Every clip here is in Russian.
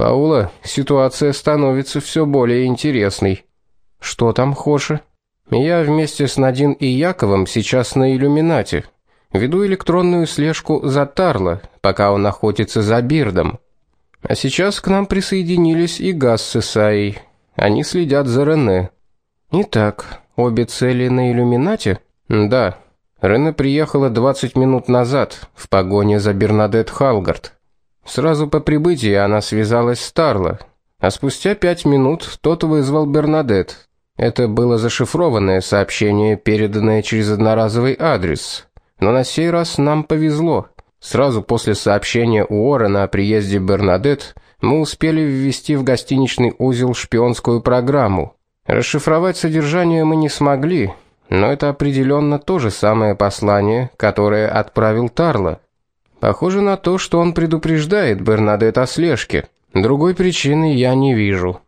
Паула, ситуация становится все более интересной. Что там, Хоша? Я вместе с Надин и Яковом сейчас на иллюминате. Веду электронную слежку за Тарло, пока он охотится за Бирдом. А сейчас к нам присоединились и Газ с Исаей. Они следят за Рене. Итак, обе цели на иллюминате? Да. Рене приехала 20 минут назад в погоне за Бернадет Халгард. Сразу по прибытии она связалась с Тарло, а спустя пять минут тот вызвал Бернадет. Это было зашифрованное сообщение, переданное через одноразовый адрес. Но на сей раз нам повезло. Сразу после сообщения Уоррена о приезде Бернадет мы успели ввести в гостиничный узел шпионскую программу. Расшифровать содержание мы не смогли, но это определенно то же самое послание, которое отправил Тарло. Похоже на то, что он предупреждает Бернадет о слежке. Другой причины я не вижу.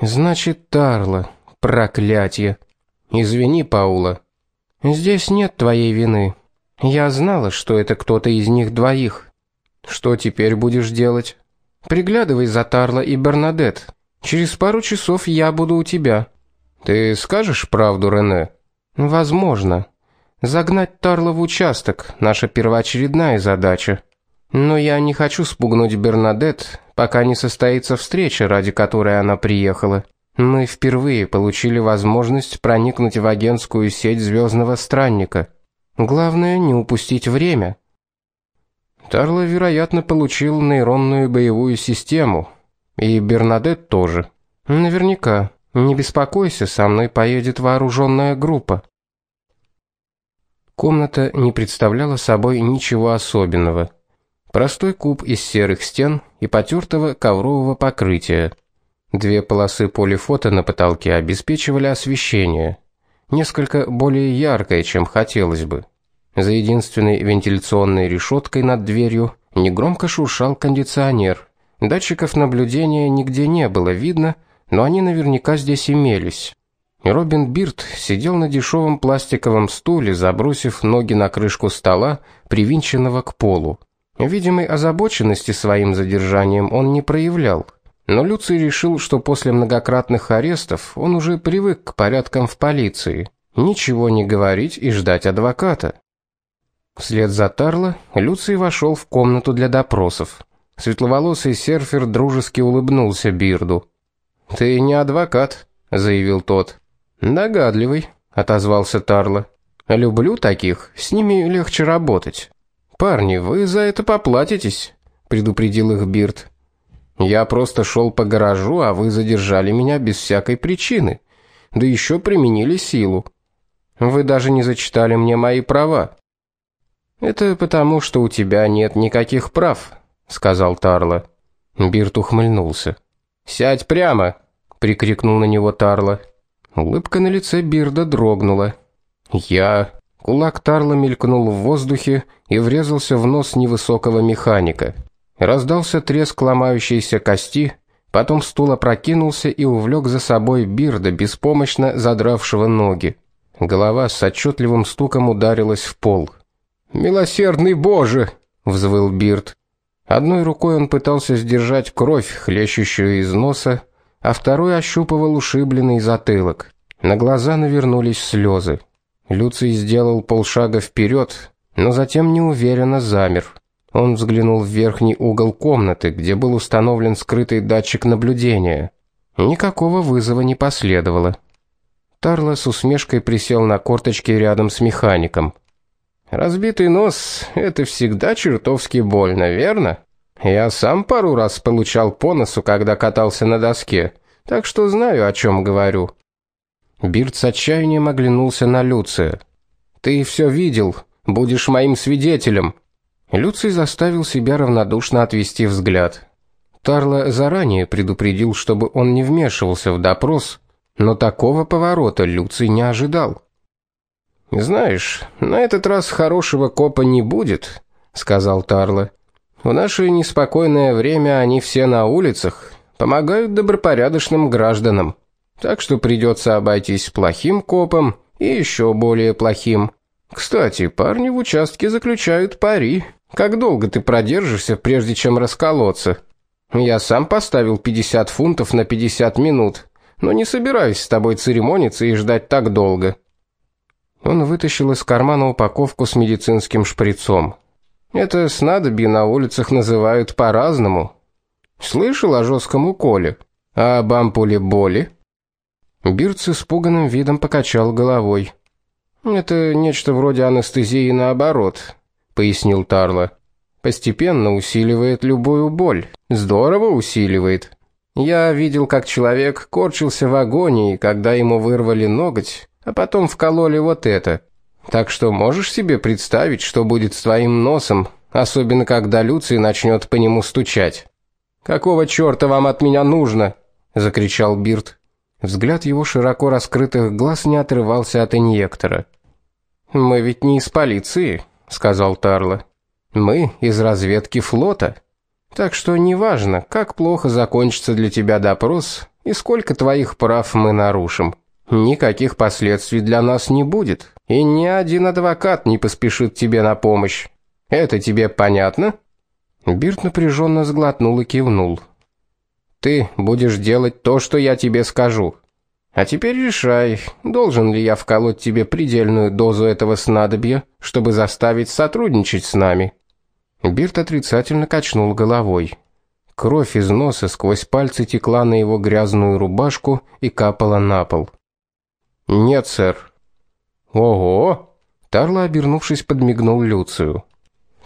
Значит, Тарло, проклятие. Извини, Паула. Здесь нет твоей вины. Я знала, что это кто-то из них двоих. Что теперь будешь делать? Приглядывай за Тарло и Бернадет. Через пару часов я буду у тебя. Ты скажешь правду, Рене? Возможно. Загнать Тарла в участок наша первоочередная задача. Но я не хочу спугнуть Бернадет, пока не состоится встреча, ради которой она приехала. Мы впервые получили возможность проникнуть в агентскую сеть Звездного странника. Главное не упустить время. Тарло, вероятно, получил нейронную боевую систему, и Бернадет тоже. Наверняка. Не беспокойся, со мной поедет вооруженная группа. Комната не представляла собой ничего особенного. Простой куб из серых стен и потертого коврового покрытия. Две полосы полифото на потолке обеспечивали освещение, несколько более яркое, чем хотелось бы. За единственной вентиляционной решеткой над дверью негромко шуршал кондиционер. Датчиков наблюдения нигде не было видно, но они наверняка здесь имелись. Робин Бирд сидел на дешевом пластиковом стуле, забросив ноги на крышку стола, привинченного к полу. Видимой озабоченности своим задержанием он не проявлял, но Люций решил, что после многократных арестов он уже привык к порядкам в полиции. Ничего не говорить и ждать адвоката. Вслед за Тарло Люций вошел в комнату для допросов. Светловолосый серфер дружески улыбнулся Бирду. "Ты не адвокат", заявил тот. Догадливый, отозвался Тарло. Люблю таких, с ними легче работать. Парни, вы за это поплатитесь, предупредил их Бирд. Я просто шел по гаражу, а вы задержали меня без всякой причины. Да еще применили силу. Вы даже не зачитали мне мои права. Это потому, что у тебя нет никаких прав, сказал Тарло. Бирт ухмыльнулся. Сядь прямо, прикрикнул на него Тарло. Улыбка на лице Бирда дрогнула. Я Кулак Тарла мелькнул в воздухе и врезался в нос невысокого механика. Раздался треск ломающейся кости, потом стул опрокинулся и увлек за собой Бирда, беспомощно задравшего ноги. Голова с отчетливым стуком ударилась в пол. "Милосердный Боже!" взвыл Бирд. Одной рукой он пытался сдержать кровь, хлещущую из носа, а второй ощупывал ушибленный затылок. На глаза навернулись слезы. Люций сделал полшага вперед, но затем неуверенно замер. Он взглянул в верхний угол комнаты, где был установлен скрытый датчик наблюдения. Никакого вызова не последовало. Тарло с усмешкой присел на корточки рядом с механиком. Разбитый нос это всегда чертовски больно, верно? Я сам пару раз получал по носу, когда катался на доске, так что знаю, о чем говорю. Бирд с отчаянием оглянулся на Люция. Ты все видел, будешь моим свидетелем. Люций заставил себя равнодушно отвести взгляд. Тарло заранее предупредил, чтобы он не вмешивался в допрос, но такого поворота Люций не ожидал. Знаешь, на этот раз хорошего копа не будет, сказал Тарло. В наше неспокойное время они все на улицах, помогают добропорядочным гражданам. Так что придется обойтись плохим копом и еще более плохим. Кстати, парни в участке заключают пари. Как долго ты продержишься, прежде чем расколоться? Я сам поставил 50 фунтов на 50 минут, но не собираюсь с тобой церемониться и ждать так долго. Он вытащил из кармана упаковку с медицинским шприцом. Это снадобье на улицах называют по-разному. Слышал о жестком уколе, а об ампуле боли? Бирц с испуганным видом покачал головой. Это нечто вроде анестезии наоборот, пояснил Тарло. Постепенно усиливает любую боль. Здорово усиливает. Я видел, как человек корчился в агонии, когда ему вырвали ноготь, а потом вкололи вот это. Так что можешь себе представить, что будет с твоим носом, особенно когда Люций начнет по нему стучать. Какого чёрта вам от меня нужно? закричал Бирт. Взгляд его широко раскрытых глаз не отрывался от инъектора. Мы ведь не из полиции, сказал Тарло. Мы из разведки флота. Так что неважно, как плохо закончится для тебя допрос и сколько твоих прав мы нарушим. Никаких последствий для нас не будет, и ни один адвокат не поспешит тебе на помощь. Это тебе понятно? Бирт напряженно сглотнул и кивнул. Ты будешь делать то, что я тебе скажу. А теперь решай, должен ли я вколоть тебе предельную дозу этого снадобья, чтобы заставить сотрудничать с нами. Бирт отрицательно качнул головой. Кровь из носа сквозь пальцы текла на его грязную рубашку и капала на пол. "Нет, сэр". "Ого!" Тарло, обернувшись, подмигнул Люцию.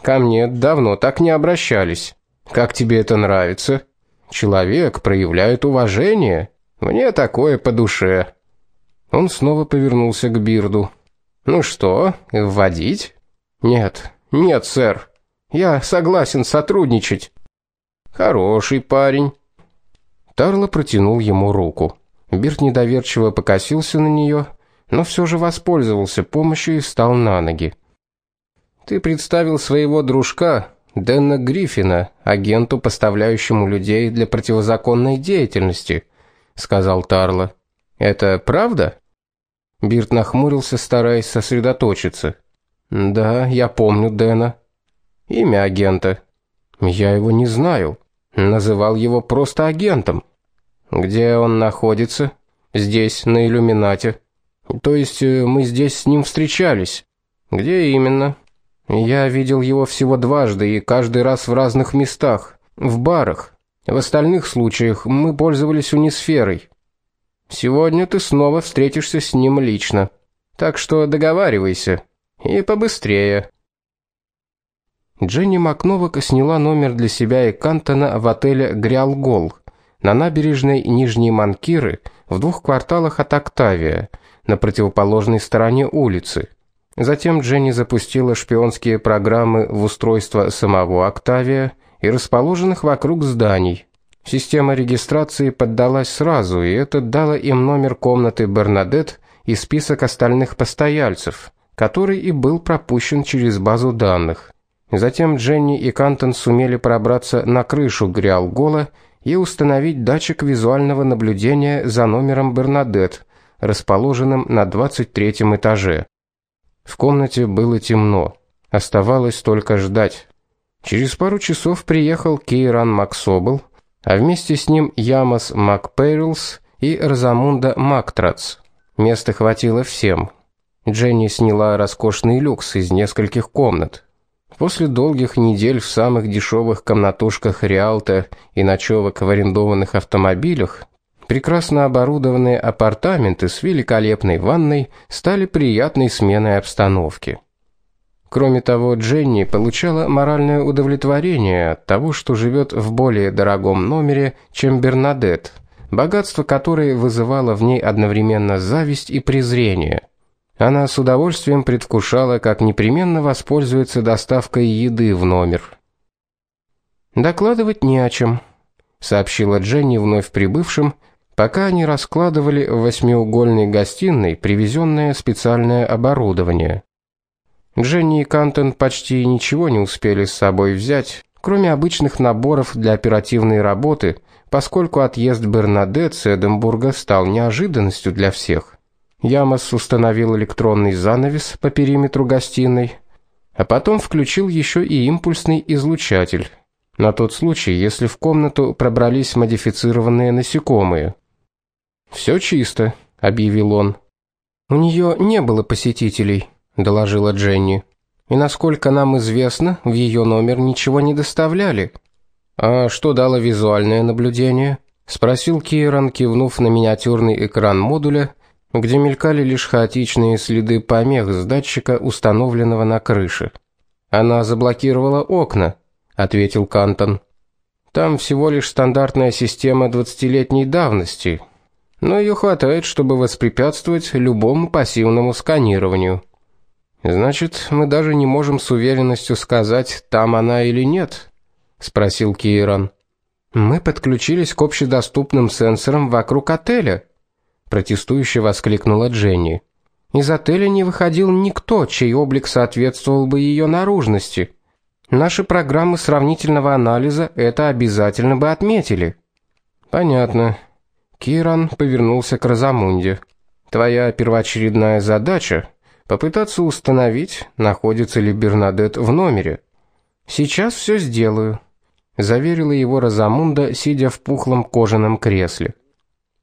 "Ко мне давно так не обращались. Как тебе это нравится? Человек проявляет уважение". Мне такое по душе. Он снова повернулся к Бирду. Ну что, вводить? Нет. Нет, сэр. Я согласен сотрудничать. Хороший парень. Тарло протянул ему руку. Бирд недоверчиво покосился на нее, но все же воспользовался помощью и встал на ноги. Ты представил своего дружка, Дэна Гриффина, агенту, поставляющему людей для противозаконной деятельности сказал Тарло. Это правда? Бирт нахмурился, стараясь сосредоточиться. Да, я помню Дэна. Имя агента. Я его не знаю. Называл его просто агентом. Где он находится? Здесь, на иллюминате. То есть э, мы здесь с ним встречались. Где именно? Я видел его всего дважды и каждый раз в разных местах, в барах. В остальных случаях мы пользовались унисферой. Сегодня ты снова встретишься с ним лично. Так что договаривайся и побыстрее. Дженни Макновак сняла номер для себя и Кантона в отеле Грялгол на набережной Нижней Манкиры в двух кварталах от Октавия, на противоположной стороне улицы. Затем Дженни запустила шпионские программы в устройство самого Октавия и расположенных вокруг зданий. Система регистрации поддалась сразу, и это дало им номер комнаты Бернадет и список остальных постояльцев, который и был пропущен через базу данных. Затем Дженни и Кантон сумели пробраться на крышу Гриалгола и установить датчик визуального наблюдения за номером Бернадет, расположенным на 23 этаже. В комнате было темно. Оставалось только ждать. Через пару часов приехал Кейран Максобл, а вместе с ним Ямас Макперлс и Розамунда Мактрац. Места хватило всем. Дженни сняла роскошный люкс из нескольких комнат. После долгих недель в самых дешевых комнатушках Риалто и ночевок в арендованных автомобилях, прекрасно оборудованные апартаменты с великолепной ванной стали приятной сменой обстановки. Кроме того, Дженни получала моральное удовлетворение от того, что живет в более дорогом номере, чем Бернадет, богатство которой вызывало в ней одновременно зависть и презрение. Она с удовольствием предвкушала, как непременно воспользуется доставкой еды в номер. Докладывать не о чем, сообщила Дженни вновь прибывшим, пока они раскладывали в восьмиугольной гостиной привезенное специальное оборудование. Дженни и Кантон почти ничего не успели с собой взять, кроме обычных наборов для оперативной работы, поскольку отъезд Бернадет с Эдинбурга стал неожиданностью для всех. Ямос установил электронный занавес по периметру гостиной, а потом включил еще и импульсный излучатель. На тот случай, если в комнату пробрались модифицированные насекомые. Все чисто, объявил он. У нее не было посетителей, доложила Дженни. И насколько нам известно, в ее номер ничего не доставляли. А что дало визуальное наблюдение? спросил Киран, кивнув на миниатюрный экран модуля, где мелькали лишь хаотичные следы помех с датчика, установленного на крыше. Она заблокировала окна, ответил Кантон. Там всего лишь стандартная система двадцатилетней давности, но ее хватает, чтобы воспрепятствовать любому пассивному сканированию. Значит, мы даже не можем с уверенностью сказать, там она или нет, спросил Киран. Мы подключились к общедоступным сенсорам вокруг отеля, протестующе воскликнула Дженни. Из отеля не выходил никто, чей облик соответствовал бы ее наружности. Наши программы сравнительного анализа это обязательно бы отметили. Понятно. Киран повернулся к Разамунде. Твоя первоочередная задача попытаться установить, находится ли Бернадет в номере. Сейчас все сделаю, заверила его Разамунда, сидя в пухлом кожаном кресле.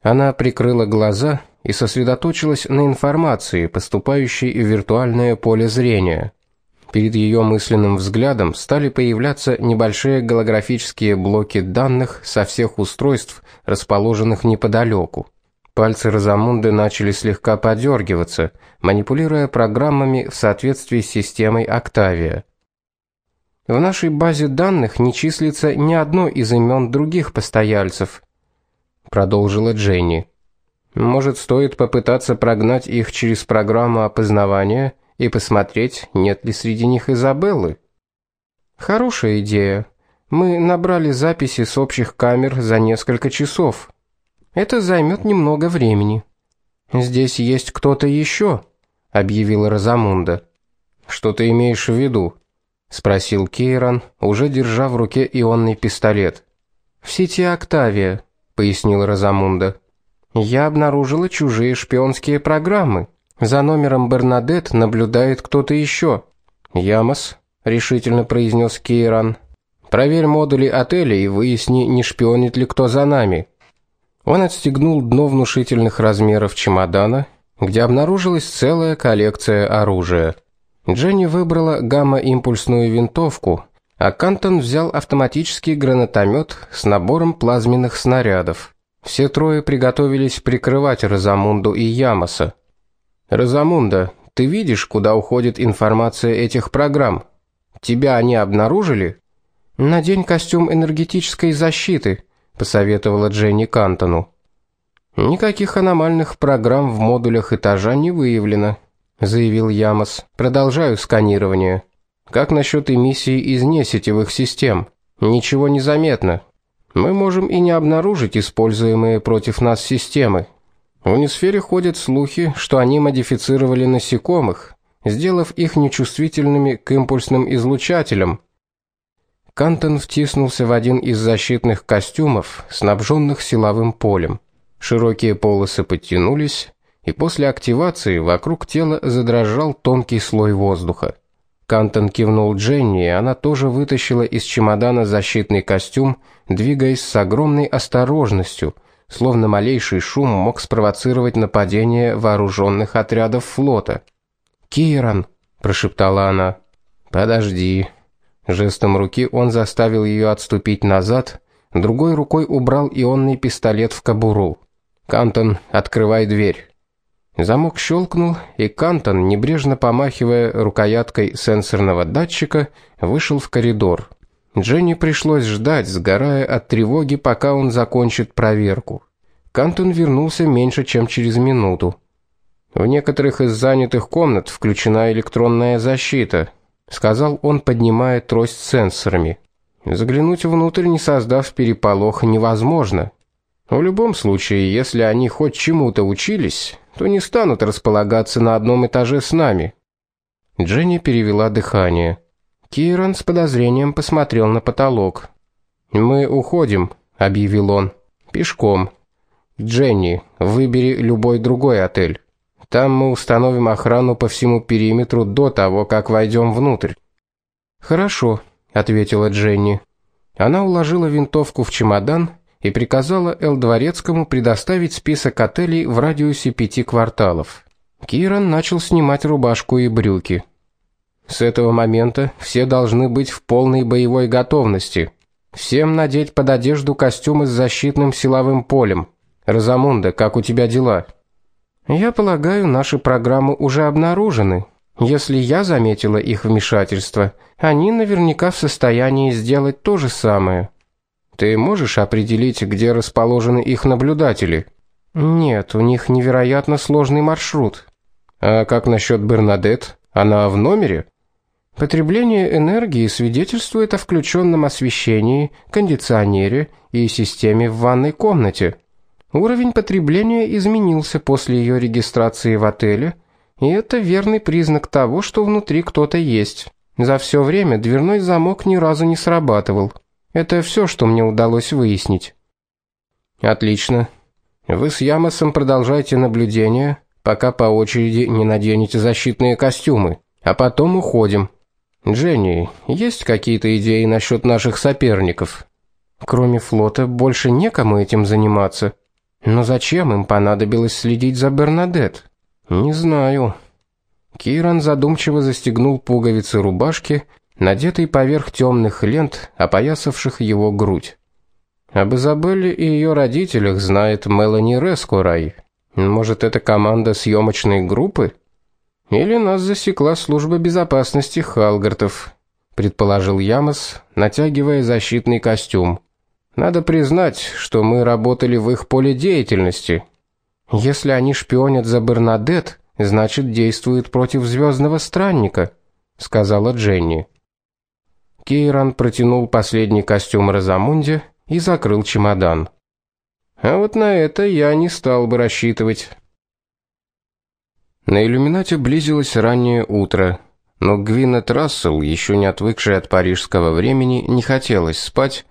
Она прикрыла глаза и сосредоточилась на информации, поступающей в виртуальное поле зрения. Перед ее мысленным взглядом стали появляться небольшие голографические блоки данных со всех устройств, расположенных неподалеку. Пальцы Розамунды начали слегка подергиваться, манипулируя программами в соответствии с системой Octavia. В нашей базе данных не числится ни одно из имен других постояльцев, продолжила Дженни. Может, стоит попытаться прогнать их через программу опознавания и посмотреть, нет ли среди них Изабеллы? Хорошая идея. Мы набрали записи с общих камер за несколько часов. Это займет немного времени. Здесь есть кто-то еще, объявила Розамунда. Что ты имеешь в виду? спросил Кейран, уже держа в руке ионный пистолет. В сети Октавия, пояснила Розамунда. Я обнаружила чужие шпионские программы. За номером Бернадет наблюдает кто-то еще. Ямос решительно произнес Кейран. Проверь модули отеля и выясни, не шпионит ли кто за нами. Он отстегнул дно внушительных размеров чемодана, где обнаружилась целая коллекция оружия. Дженни выбрала гамма-импульсную винтовку, а Кантон взял автоматический гранатомет с набором плазменных снарядов. Все трое приготовились прикрывать Розамунду и Ямоса. Розамунда, ты видишь, куда уходит информация этих программ? Тебя они обнаружили? Надень костюм энергетической защиты, посоветовала Дженни Кантону. Никаких аномальных программ в модулях этажа не выявлено, заявил Ямос. Продолжаю сканирование. Как насчет эмиссии из несетевых систем? Ничего не заметно. Мы можем и не обнаружить используемые против нас системы. В унисфере ходят слухи, что они модифицировали насекомых, сделав их нечувствительными к импульсным излучателям. Кантон втиснулся в один из защитных костюмов, снабженных силовым полем. Широкие полосы подтянулись, и после активации вокруг тела задрожал тонкий слой воздуха. Кантон кивнул Дженни, и она тоже вытащила из чемодана защитный костюм, двигаясь с огромной осторожностью – словно малейший шум мог спровоцировать нападение вооруженных отрядов флота. "Киран", прошептала она. "Подожди". Жестом руки он заставил ее отступить назад, другой рукой убрал ионный пистолет в кобуру. "Кантон, открывай дверь". Замок щелкнул, и Кантон, небрежно помахивая рукояткой сенсорного датчика, вышел в коридор. Дженни пришлось ждать, сгорая от тревоги, пока он закончит проверку. Кантон вернулся меньше, чем через минуту. В некоторых из занятых комнат включена электронная защита, сказал он, поднимая трость с сенсорами. Заглянуть внутрь, не создав переполох, невозможно. В любом случае, если они хоть чему-то учились, то не станут располагаться на одном этаже с нами. Дженни перевела дыхание. Киран с подозрением посмотрел на потолок. "Мы уходим", объявил он. "Пешком. Дженни, выбери любой другой отель. Там мы установим охрану по всему периметру до того, как войдем внутрь". "Хорошо", ответила Дженни. Она уложила винтовку в чемодан и приказала Эл Дворецкому предоставить список отелей в радиусе пяти кварталов. Киран начал снимать рубашку и брюки. С этого момента все должны быть в полной боевой готовности. Всем надеть под одежду костюмы с защитным силовым полем. Розамунда, как у тебя дела? Я полагаю, наши программы уже обнаружены. Если я заметила их вмешательство, они наверняка в состоянии сделать то же самое. Ты можешь определить, где расположены их наблюдатели? Нет, у них невероятно сложный маршрут. А как насчет Бернадет? Она в номере? Потребление энергии свидетельствует о включенном освещении, кондиционере и системе в ванной комнате. Уровень потребления изменился после ее регистрации в отеле, и это верный признак того, что внутри кто-то есть. За все время дверной замок ни разу не срабатывал. Это все, что мне удалось выяснить. Отлично. Вы с Ямосом продолжайте наблюдение, пока по очереди не наденете защитные костюмы, а потом уходим. Дженни, есть какие-то идеи насчет наших соперников? Кроме флота больше некому этим заниматься. Но зачем им понадобилось следить за Бернадет? Не знаю. Киран задумчиво застегнул пуговицы рубашки, надетой поверх темных лент, опоясавших его грудь. Об Изабелле и ее родителях знает Мелани Рескорай. Может, это команда съемочной группы? Или нас засекла служба безопасности Халгартов, предположил Ямос, натягивая защитный костюм. Надо признать, что мы работали в их поле деятельности. Если они шпионят за Бернадет, значит, действуют против звездного странника, сказала Дженни. Кейран протянул последний костюм Розамунде и закрыл чемодан. А вот на это я не стал бы рассчитывать. На иллюминате близилось раннее утро, но Гвинет Рассел, еще не отвыкшая от парижского времени, не хотелось спать,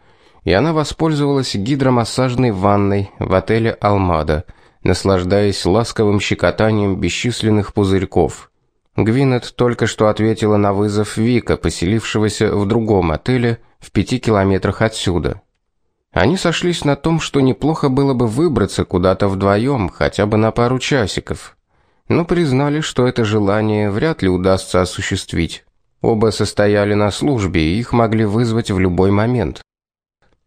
и она воспользовалась гидромассажной ванной в отеле Алмада, наслаждаясь ласковым щекотанием бесчисленных пузырьков. Гвинет только что ответила на вызов Вика, поселившегося в другом отеле в пяти километрах отсюда. Они сошлись на том, что неплохо было бы выбраться куда-то вдвоем, хотя бы на пару часиков но признали, что это желание вряд ли удастся осуществить. Оба состояли на службе, и их могли вызвать в любой момент.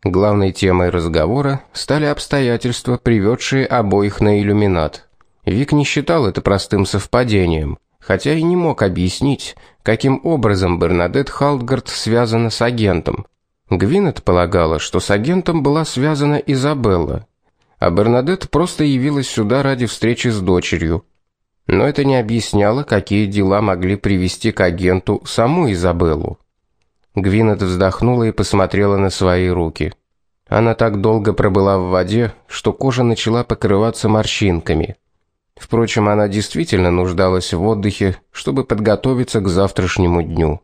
Главной темой разговора стали обстоятельства, приведшие обоих на иллюминат. Вик не считал это простым совпадением, хотя и не мог объяснить, каким образом Бернадет Халдгард связана с агентом. Гвинет полагала, что с агентом была связана Изабелла, а Бернадет просто явилась сюда ради встречи с дочерью, но это не объясняло, какие дела могли привести к агенту саму Изабеллу. Гвинет вздохнула и посмотрела на свои руки. Она так долго пробыла в воде, что кожа начала покрываться морщинками. Впрочем, она действительно нуждалась в отдыхе, чтобы подготовиться к завтрашнему дню.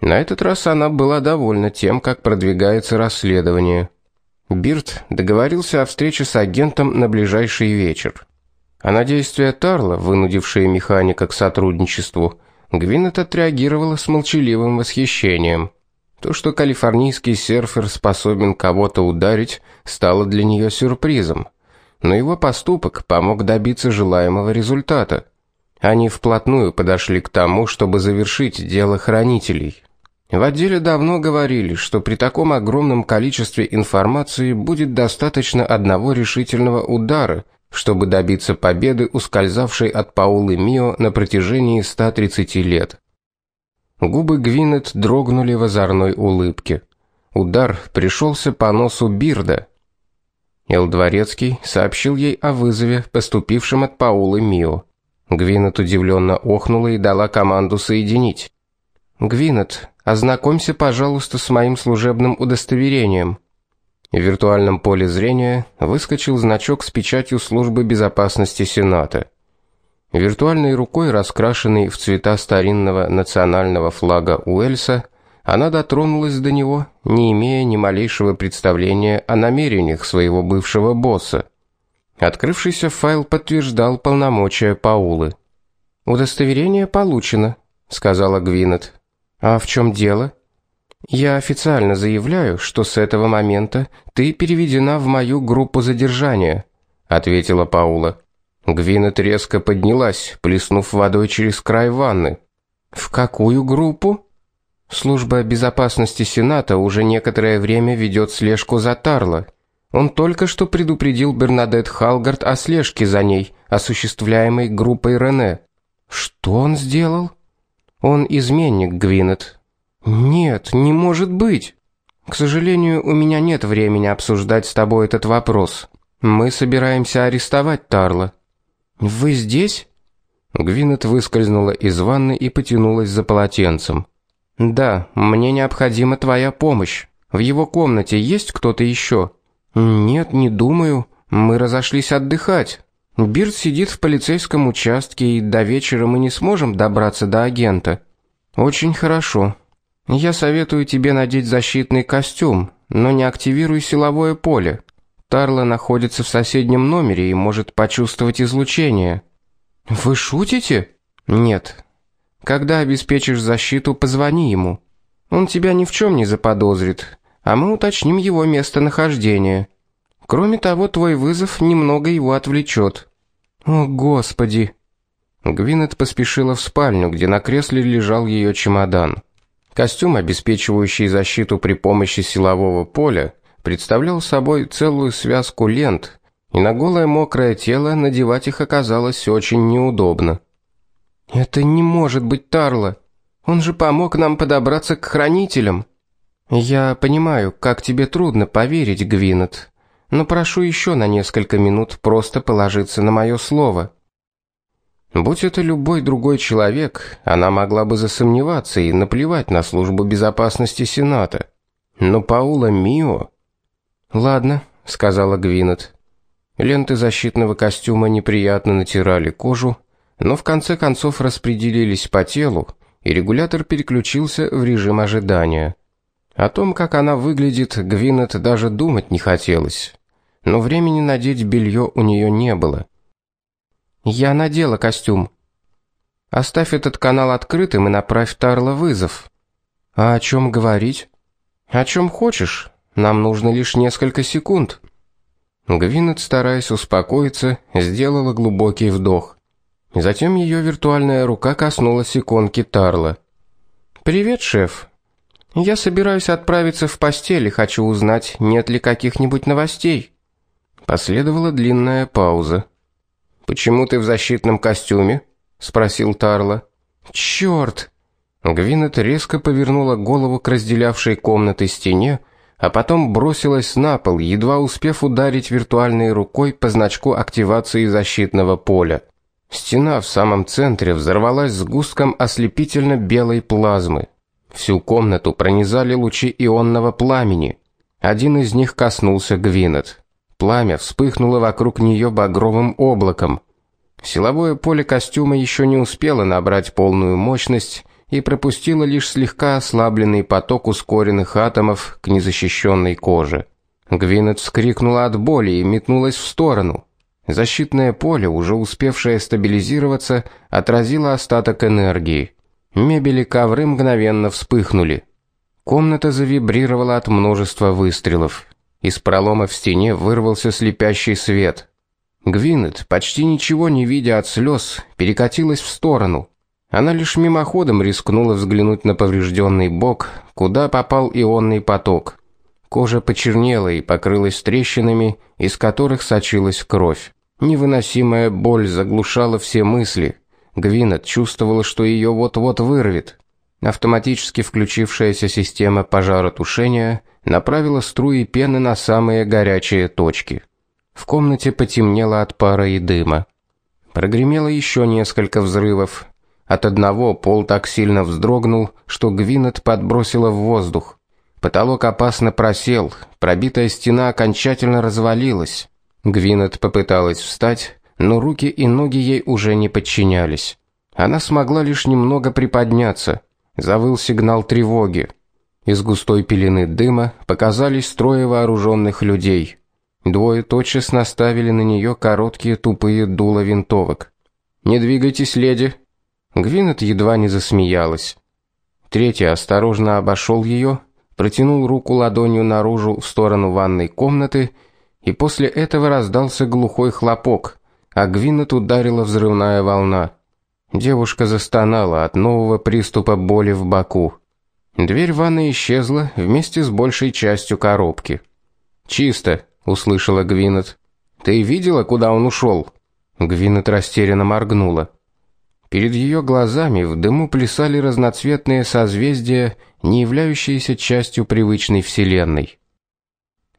На этот раз она была довольна тем, как продвигается расследование. Бирд договорился о встрече с агентом на ближайший вечер. А на действия Тарла, вынудившие механика к сотрудничеству, Гвинет отреагировала с молчаливым восхищением. То, что калифорнийский серфер способен кого-то ударить, стало для нее сюрпризом. Но его поступок помог добиться желаемого результата. Они вплотную подошли к тому, чтобы завершить дело хранителей. В отделе давно говорили, что при таком огромном количестве информации будет достаточно одного решительного удара, чтобы добиться победы, ускользавшей от Паулы Мио на протяжении 130 лет. Губы Гвинет дрогнули в озорной улыбке. Удар пришелся по носу Бирда. Эл Дворецкий сообщил ей о вызове, поступившем от Паулы Мио. Гвинет удивленно охнула и дала команду соединить. Гвинет, ознакомься, пожалуйста, с моим служебным удостоверением. В виртуальном поле зрения выскочил значок с печатью службы безопасности Сената. Виртуальной рукой, раскрашенной в цвета старинного национального флага Уэльса, она дотронулась до него, не имея ни малейшего представления о намерениях своего бывшего босса. Открывшийся файл подтверждал полномочия Паулы. Удостоверение получено, сказала Гвинет. А в чем дело? Я официально заявляю, что с этого момента ты переведена в мою группу задержания, ответила Паула. Гвинет резко поднялась, плеснув водой через край ванны. В какую группу? Служба безопасности Сената уже некоторое время ведет слежку за Тарло. Он только что предупредил Бернадет Халгард о слежке за ней, осуществляемой группой Рене. Что он сделал? Он изменник, Гвинет. Нет, не может быть. К сожалению, у меня нет времени обсуждать с тобой этот вопрос. Мы собираемся арестовать Тарла. Вы здесь? Гвинет выскользнула из ванны и потянулась за полотенцем. Да, мне необходима твоя помощь. В его комнате есть кто-то еще? Нет, не думаю. Мы разошлись отдыхать. Бирд сидит в полицейском участке, и до вечера мы не сможем добраться до агента. Очень хорошо. Я советую тебе надеть защитный костюм, но не активируй силовое поле. Тарла находится в соседнем номере и может почувствовать излучение. Вы шутите? Нет. Когда обеспечишь защиту, позвони ему. Он тебя ни в чем не заподозрит, а мы уточним его местонахождение. Кроме того, твой вызов немного его отвлечет. О, господи. Гвинет поспешила в спальню, где на кресле лежал ее чемодан. Костюм, обеспечивающий защиту при помощи силового поля, представлял собой целую связку лент, и на голое мокрое тело надевать их оказалось очень неудобно. Это не может быть Тарло. Он же помог нам подобраться к хранителям. Я понимаю, как тебе трудно поверить, Гвинет, но прошу еще на несколько минут просто положиться на мое слово. Будь это любой другой человек, она могла бы засомневаться и наплевать на службу безопасности Сената. Но Паула Мио Ладно, сказала Гвинет. Ленты защитного костюма неприятно натирали кожу, но в конце концов распределились по телу, и регулятор переключился в режим ожидания. О том, как она выглядит, Гвинет даже думать не хотелось. Но времени надеть белье у нее не было. Я надела костюм. Оставь этот канал открытым и направь Тарла вызов. А о чем говорить? О чем хочешь? Нам нужно лишь несколько секунд. Гвинет, стараясь успокоиться, сделала глубокий вдох. Затем ее виртуальная рука коснулась иконки Тарла. Привет, шеф. Я собираюсь отправиться в постель и хочу узнать, нет ли каких-нибудь новостей. Последовала длинная пауза. Почему ты в защитном костюме? спросил Тарла. Черт! Гвинет резко повернула голову к разделявшей комнаты стене а потом бросилась на пол, едва успев ударить виртуальной рукой по значку активации защитного поля. Стена в самом центре взорвалась сгустком ослепительно белой плазмы. Всю комнату пронизали лучи ионного пламени. Один из них коснулся Гвинет. Пламя вспыхнуло вокруг нее багровым облаком. Силовое поле костюма еще не успело набрать полную мощность, и пропустила лишь слегка ослабленный поток ускоренных атомов к незащищенной коже. Гвинет вскрикнула от боли и метнулась в сторону. Защитное поле, уже успевшее стабилизироваться, отразило остаток энергии. Мебель и ковры мгновенно вспыхнули. Комната завибрировала от множества выстрелов. Из пролома в стене вырвался слепящий свет. Гвинет, почти ничего не видя от слез, перекатилась в сторону. Она лишь мимоходом рискнула взглянуть на поврежденный бок, куда попал ионный поток. Кожа почернела и покрылась трещинами, из которых сочилась кровь. Невыносимая боль заглушала все мысли. Гвинет чувствовала, что ее вот-вот вырвет. Автоматически включившаяся система пожаротушения направила струи пены на самые горячие точки. В комнате потемнело от пара и дыма. Прогремело еще несколько взрывов, от одного пол так сильно вздрогнул, что Гвинет подбросило в воздух. Потолок опасно просел, пробитая стена окончательно развалилась. Гвинет попыталась встать, но руки и ноги ей уже не подчинялись. Она смогла лишь немного приподняться. Завыл сигнал тревоги. Из густой пелены дыма показались трое вооруженных людей. Двое тотчас наставили на нее короткие тупые дула винтовок. "Не двигайтесь, леди", Гвинет едва не засмеялась. Третий осторожно обошел ее протянул руку ладонью наружу в сторону ванной комнаты, и после этого раздался глухой хлопок, а Гвинет ударила взрывная волна. Девушка застонала от нового приступа боли в боку. Дверь ванной исчезла вместе с большей частью коробки. "Чисто", услышала Гвинет. "Ты видела, куда он ушел? Гвинет растерянно моргнула. Перед ее глазами в дыму плясали разноцветные созвездия, не являющиеся частью привычной вселенной.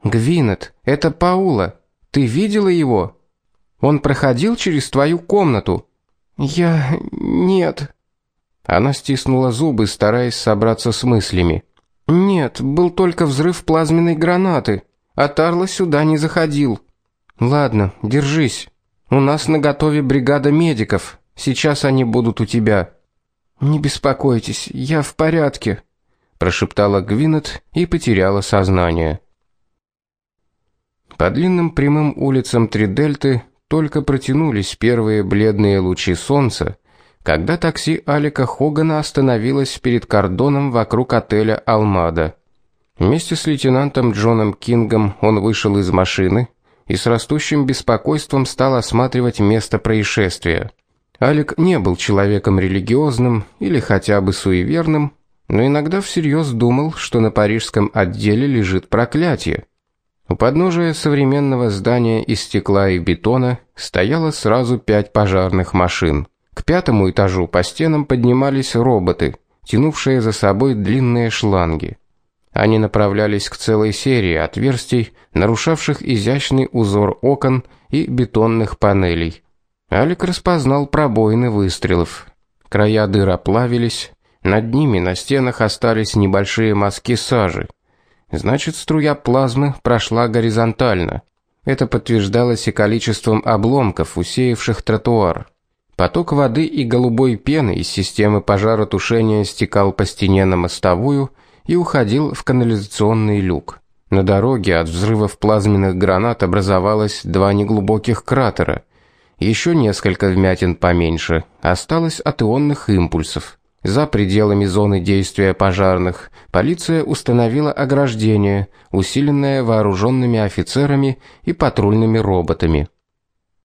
Гвинет, это Паула. Ты видела его? Он проходил через твою комнату. Я нет. Она стиснула зубы, стараясь собраться с мыслями. Нет, был только взрыв плазменной гранаты. А Тарла сюда не заходил. Ладно, держись. У нас на готове бригада медиков. Сейчас они будут у тебя. Не беспокойтесь, я в порядке, прошептала Гвинет и потеряла сознание. По длинным прямым улицам Тридельты только протянулись первые бледные лучи солнца, когда такси Алика Хогана остановилось перед кордоном вокруг отеля Алмада. Вместе с лейтенантом Джоном Кингом он вышел из машины и с растущим беспокойством стал осматривать место происшествия. Алик не был человеком религиозным или хотя бы суеверным, но иногда всерьез думал, что на парижском отделе лежит проклятие. У подножия современного здания из стекла и бетона стояло сразу пять пожарных машин. К пятому этажу по стенам поднимались роботы, тянувшие за собой длинные шланги. Они направлялись к целой серии отверстий, нарушавших изящный узор окон и бетонных панелей. Алик распознал пробоины выстрелов. Края дыр оплавились, над ними на стенах остались небольшие мазки сажи. Значит, струя плазмы прошла горизонтально. Это подтверждалось и количеством обломков, усеявших тротуар. Поток воды и голубой пены из системы пожаротушения стекал по стене на мостовую и уходил в канализационный люк. На дороге от взрывов плазменных гранат образовалось два неглубоких кратера. Еще несколько вмятин поменьше осталось от ионных импульсов. За пределами зоны действия пожарных полиция установила ограждение, усиленное вооруженными офицерами и патрульными роботами.